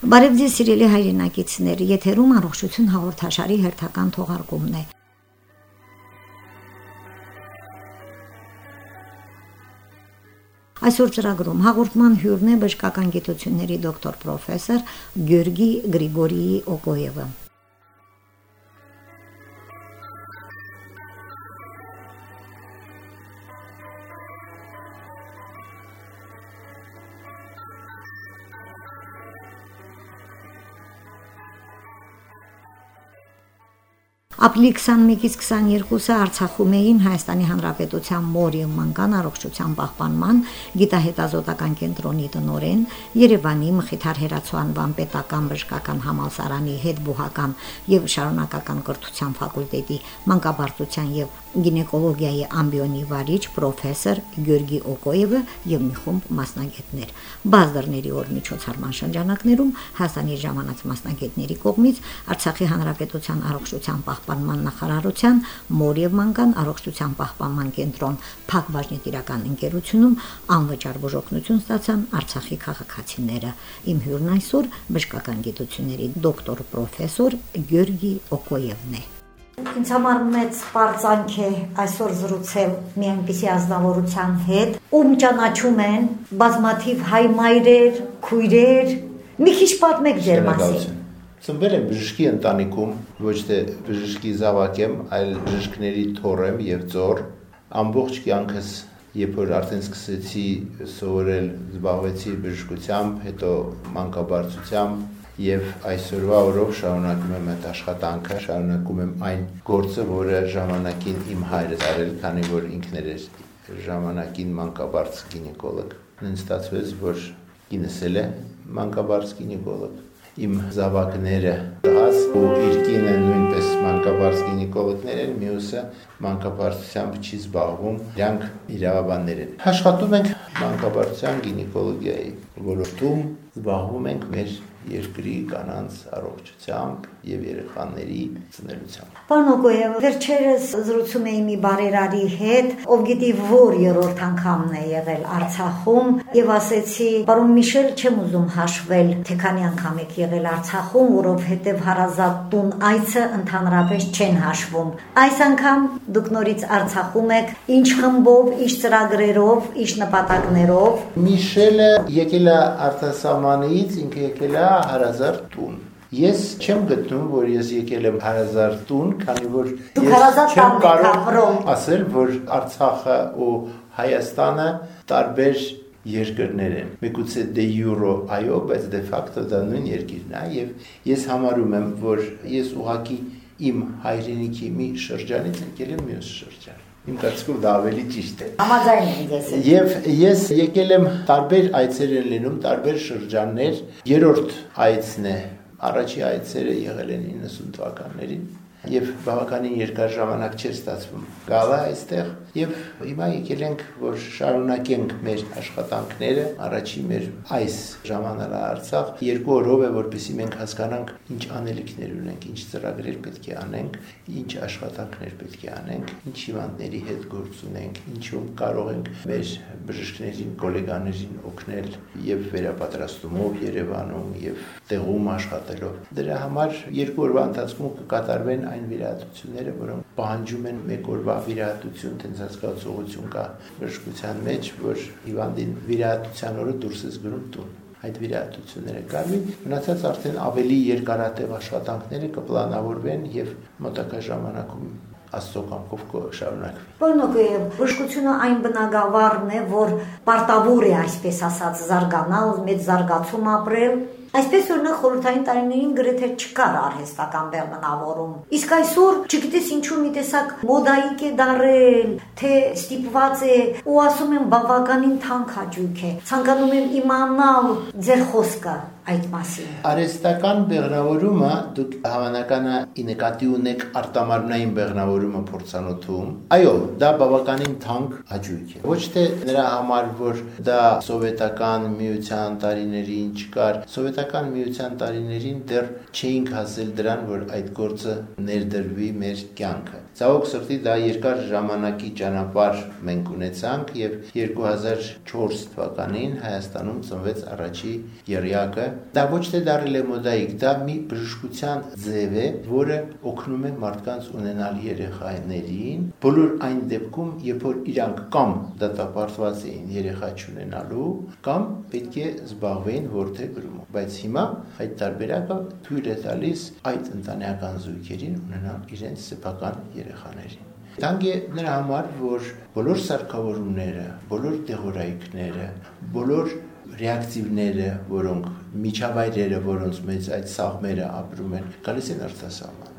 Բարև ձեզ սիրելի հայրենակիցներ, եթերում առողջություն հաղորդաշարի հերթական թողարկումն է։ Այսօր ծրագրում հաղորդման հյուրն է բժշկական գիտությունների դոկտոր պրոֆեսոր Գյորգի Գրիգորիի Օկոևը։ Ապրիլի 21-ից 22-ը Արցախում էին Հայաստանի Հանրապետության Մորի մանկան առողջության պահպանման գիտահետազոտական կենտրոնի տնորեն, Երևանի Մխիթար Հերացոանվան պետական բժշկական համալսարանի հետբուհական եւ շարունակական կրթության ֆակուլտետի մանկաբարձության եւ գինեկոլոգիայի ամբիոնի վարիչ պրոֆեսոր Գյորգի Օկոևը եւ մի խումբ մասնագետներ։ Բազդերների օր միջոցառման շրջանակներում Հասանի ժամանած մասնագետների կողմից Արցախի Հանրապետության առողջության պահպանման նախարարության Մորիև մանկան առողջության պահպանման կենտրոն Փակ բաժնետիրական ընկերությունում անվճար բուժօգնություն ստացան Արցախի քաղաքացիները։ Իմ հյուրն այսօր բժշկական գիտությունների դոկտոր պրոֆեսոր Գյորգի Օկոևն է։ Ինձ համար մեծ պարծանք է այսօր զրուցել մի այնպիսի ազնվորության հետ, ում ճանաչում են բազմաթիվ հայ մայրեր, քույրեր։ Մի քիչ պատմեք ձեր մասին։ Ծնվել եմ բժշկի ընտանիքում, ոչ թե բժշկի զավակ եմ, այլ բժշկների թոռ եմ եւ ծոր։ Ամբողջ կյանքս երբ որ արդեն սկսեցի սովորել, զբաղվեցի բժշկությամբ, հետո մանկաբարձությամբ, եւ այսօրվա օրով շարունակում եմ այդ աշխատանքը, շարունակում եմ այն գործը, որը ժամանակին իմ հայրը արել, քանի որ ինքն էր ժամանակին մանկաբարձ գինեկոլոգ։ Ինձ ստացվեց, որ ինձ էլ է մանկաբարձ գինեկոլոգ իմ զավակները տղաս ու իր կինը նույնպես մանկաբարձ գինեկոլոգներ են, մյուսը մանկաբարձությամբ չի զբաղվում, իրանք իրավաբաններ են։ Աշխատում ենք մանկաբարձության գինեկոլոգիայի ոլորտում, զբաղվում ենք մեր երկրի կանանց առողջությամբ եւ երեխաների ծնելությամբ։ Պարոն Օկոյև, վերջերս զրուցում էի մի բարերարի հետ, ով գիտի որ երրորդ անգամն է եղել Արցախում եւ ասեցի, պարոն Միշել, չեմ ուզում հաշվել, թե քանի անգամ եք եղել Արցախում, որովհետեւ հարազատ տուն այցը ընդհանրապես չեն հաշվում։ Այս անգամ դուք նորից Արցախում եք, ինչ խմբով, ինչ ծրագրերով, ինչ նպատակներով։ Միշելը եկել է արտասահմանից, ինքը եկել է հարազատ տուն Ես չեմ գտնում, որ ես եկել եմ հարազատ տուն, քանի որ ես չեմ կարող ասել, որ Արցախը ու Հայաստանը տարբեր երկրներ են։ Միգուցե դե յուրո այո, բայց դե ֆակտո դա նույն երկիրն է եւ ես համարում եմ, որ ես ուղակի իմ հայրենիքի մի շրջանից եկել եմ մյուս շրջան իմ կարծիքով դա ավելի ճիշտ է։ Համաձայն եմ ես։ Եվ ես եկել եմ տարբեր այցեր են լինում, տարբեր շրջաններ։ Երրորդ այցն է Առաջի այցերը եղել են 90 թվականներին եւ բավականին երկար ժամանակ չէր ստացվում գալը այստեղ եւ հիմա եկել ենք որ շարունակենք մեր աշխատանքները առաջի մեր այս ժամանալա Արցախ երկու օրով է որպեսի մենք հասկանանք ինչ անելիքներ ունենք ինչ ծրագրեր պետք է անենք ինչ աշխատանքներ պետք է անենք ինչ հիվանդների հետ գործ ունենք ինչում կարող ենք մեր բժիշկներին գոլեգաներին օգնել եւ վերապատրաստումով Երևանում եւ տեղում աշխատելով դրա համար երկու օրվա ընթացքում կկատարվեն այն վիրահատությունները, որոնք պահանջում են մեկ օրվա վիրահատություն, տենց հասկացողություն կա բժշկության մեջ, որ հիվանդին վիրահատության օրը դուրս է գրում տուն այդ վիրահատությունները կարմին մնացած արդեն ավելի երկարատև աշխատանքները կպլանավորվեն եւ մոտակա ժամանակում աստծո կամքով կշարունակվի։ Բնօգեև բժշկությունը այն բնագավառն է, որ պարտավոր է այսպես ասած զարգանալ, մեծ զարգացում ապրել Այսպես օրինակ խորհրդային տարիներին գրեթե չկար արհեստական բեղմնավորում։ Իսկ այսօր, չգիտես ինչու մի տեսակ մոդայիկ է դարել, թե ստիպված է ու ասում եմ բավականին թանկ հաճույք է։ Ցանկանում եմ իմանալ ձեր խոսքը այդ մասին։ Արեստական բեղնավորումը դուք հավանականը նկատի ունեք արտամարմնային բեղնավորումը փորձանոթում։ Այո, դա բավականին թանկ հաճույք է։ Ոչ թե նրա համար, որ դա սովետական միության տարիներին չկար, սովետական միության տարիներին դեռ չէինք հասել դրան, որ այդ գործը ներդրվի մեր կյանքը։ Ցավոք սրտի դա երկար ժամանակի ճանապարհ մենք ունեցանք եւ 2004 թվականին Հայաստանում ծնվեց առաջի երյակը դա ոչ թե դարել է մոդայիկ, դա մի բժշկության ձև է, որը օգնում է մարդկանց ունենալ երեխաներին, բոլոր այն դեպքում, երբ որ իրանք կամ դատապարտված էին երեխա չունենալու, կամ պետք է զբաղվեին որթե գրումով։ Բայց հիմա այդ տարբերակը թույլ է տալիս այդ ընտանեկան զույգերին ունենալ իրենց սեփական երեխաներին։ Տանգ է նրա համար, որ բոլոր սարքավորումները, բոլոր դեղորայքները, բոլոր ռեակտիվները, որոնք միջավայրերը, որոնց մեջ այդ սաղմերը ապրում են, գալիս են արտասահման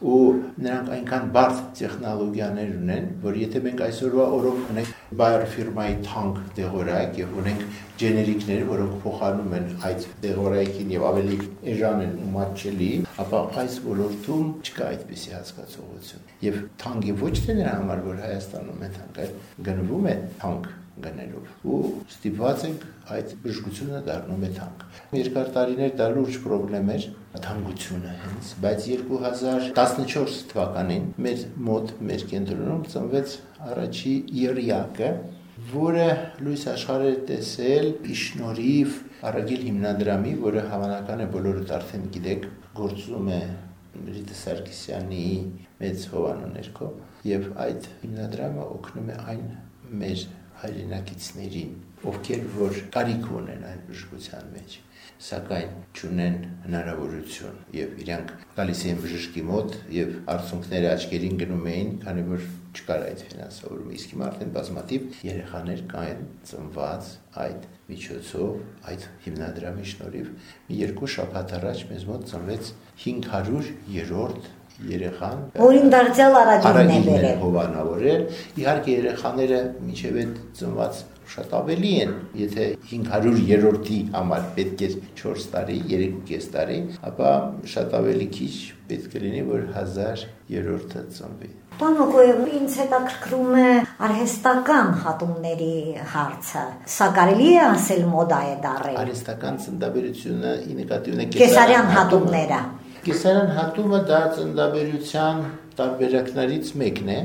ու նրանք այնքան բարդ տեխնոլոգիաներ ունեն, որ եթե մենք այսօրվա օրոք ունենք Bayer ֆիրմայի թանկ դեղորայք եւ ունենք ջեներիկներ, որոնք փոխանում են այդ դեղորայքին եւ ավելի էժան են ու մատչելի, ապա այս ոլորտում չկա այդպիսի հասկացողություն։ Եվ թանկի ոչ թե նրա համար, որ Հայաստանում է թանկ, այլ գնվում է թանկ գնելով ու ստիպված ենք այդ բժշկությունը դառնում է թանկ։ Երկար տարիներ դա լուրջ խնդրեմ էր թանկությունը հենց, բայց 2014 թվականին մեր մոտ մեր կենտրոնում ծնվեց առաջի երյակը, որը լույս աշխարհը տեսել իշնորիվ Արագիլ հիմնադրամի, որը հավանական է բոլորդ արդեն գիտեք, գործում է Ռիտա Սարգսյանի մեծ հովանու ներքո եւ այդ հիմնադրամը օգնում է այն մեր հայրենակիցներին, ովքեր որ կարիք ունեն այն բժշկության մեջ, սակայն չունեն հնարավորություն եւ իրանք գալիս էին բժշկի մոտ եւ արցունքները աչքերին գնում էին, քանի որ չկար այդ ֆինանսավորումը։ Իսկ հիմա արդեն բազմատիվ երեխաներ կային ծնված այդ միջոցով, այդ հիմնադրամի շնորհիվ։ Մի երկու շաբաթ առաջ մեզ մոտ ծնվեց 500-րդ երեխան որին դարձյալ արագին է բերել հովանավորել իհարկե երեխաները միջև այդ ծնված շատ ավելի են եթե 500-րդի համար պետք է 4 տարի 3.5 տարի ապա շատ ավելի քիչ պետք է լինի որ 1000-րդը ծնվի Պարոն Մոկոև, ինձ հետաքրքրում է արհեստական հատումների հարցը։ Սա կարելի է ասել մոդա է դարել։ Արհեստական ծննդաբերությունը ի նկատի ունի կեսարյան հատումները։ Կեսարյան հատումը դա ծննդաբերության տարբերակներից մեկն է։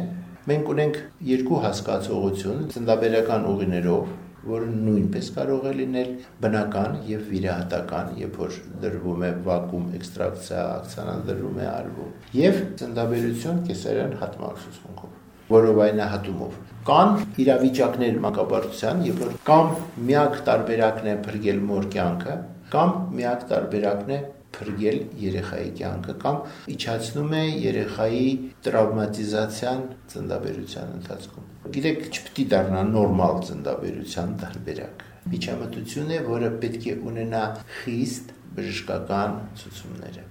Մենք ունենք երկու հասկացողություն ծննդաբերական ուղիներով, որը նույնպես կարող է լինել բնական եւ վիրահատական, երբ որ դրվում է վակուում էքստրակցիա, ակցիանադրում է արվում, եւ ծննդաբերություն կեսարյան հատման ուսուցմունքով որովայնահատումով կան իրավիճակներ մանկաբարձության, երբ որ կամ միակ տարբերակն է փրկել մոր կյանքը, կամ միակ տարբերակն է փրկել երեխայի կյանքը կամ իջացնում է երեխայի տրավմատիզացիան ծննդաբերության ընթացքում։ Գիտեք, չպետք է դառնա նորմալ ծննդաբերության տարբերակ։ Միջամտություն է, որը պետք է ունենա խիստ բժշկական ցուցումները։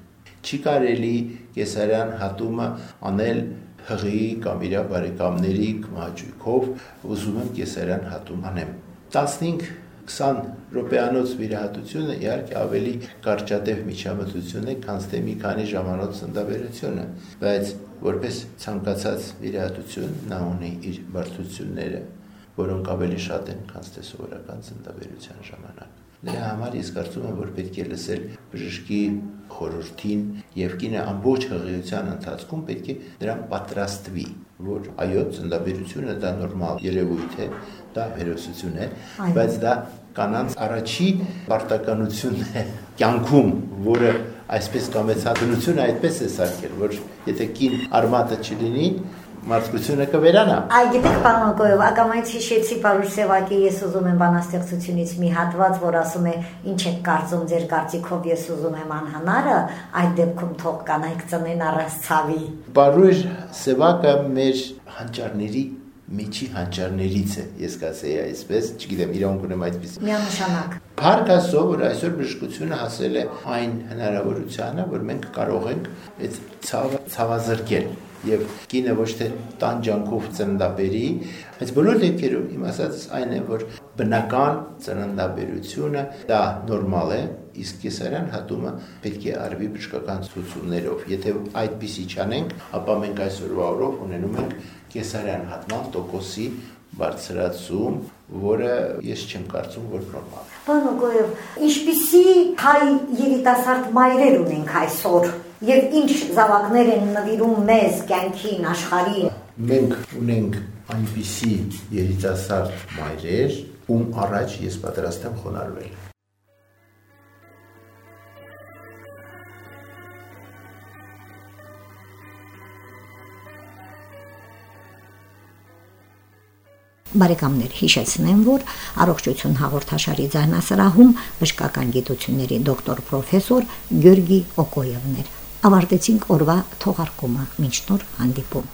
Չի կարելի կեսարյան հատումը անել հղի կամ իր բարեկամների կմաճույքով ուզում եմ կեսարյան հատում անեմ 15 20 րոպեանոց վիրահատությունը իհարկե ավելի կարճատև միջամտություն է, քան թե մի քանի ժամանոց ծննդաբերությունը, բայց որպես ցանկացած վիրահատություն նա ունի իր բարդությունները, որոնք ավելի շատ են, քան թե սովորական ծննդաբերության ժամանակ։ Դրա համար ես կարծում եմ, որ պետք է լսել բժշկի խորհրդին եւ կինը ամբողջ հղիության ընթացքում պետք է դրան պատրաստվի, որ այո, ծննդաբերությունը դա նորմալ երևույթ է, դա հերոսություն է, բայց դա կանանց առաջի պարտականությունն է կյանքում, որը այսպես կամեցադրությունը այդպես է սարքել, որ եթե կին արմատը չլինի, մարդկությունը կվերանա։ Այ գիտեք, պարոն Մակոյով, ակամայից հիշեցի Պարուշ Սևակի ես ուզում եմ բանաստեղծությունից մի հատված, որ ասում է. «Ինչ եք կարծում ձեր կարծիքով ես ուզում եմ անհնարը, այդ դեպքում թող կանայք ծնեն առանց ցավի»։ Պարուշ Սևակը մեր հանճարների միջի հանճարներից է, ես կասեի այսպես, չգիտեմ, իրավունք ունեմ այդպես։ Միանշանակ։ Փառք Աստծո, որ այսօր բժշկությունը հասել է այն հնարավորությանը, որ մենք կարող ենք այդ ցավը ցավազրկել եւ կինը ոչ թե տանջանքով ծննդաբերի, բայց բոլոր դեպքերում իմ ասած այն է, որ բնական ծննդաբերությունը դա նորմալ է, իսկ կեսարյան հատումը պետք է արվի բժշկական ցուցումներով։ Եթե այդպիսի չանենք, ապա մենք այսօրվա օրով ունենում ենք կեսարյան հատման տոկոսի բարձրացում, որը ես չեմ կարծում, որ նորմալ է։ Պարոն Գոյով, ինչպիսի հայ երիտասարդ մայրեր ունենք այսօր եւ ինչ զավակներ են նվիրում մեզ կյանքին, աշխարհին։ Մենք ունենք այնպիսի երիտասարդ մայրեր, ում առաջ ես պատրաստ եմ խոնարհվել։ բարեկամներ հիշեցնեմ, որ առողջություն հաղորդաշարի ձայնասրահում բժշկական գիտությունների դոկտոր պրոֆեսոր Գյորգի Օկոյևն էր։ Ավարտեցինք օրվա թողարկումը։ Մինչ նոր հանդիպում։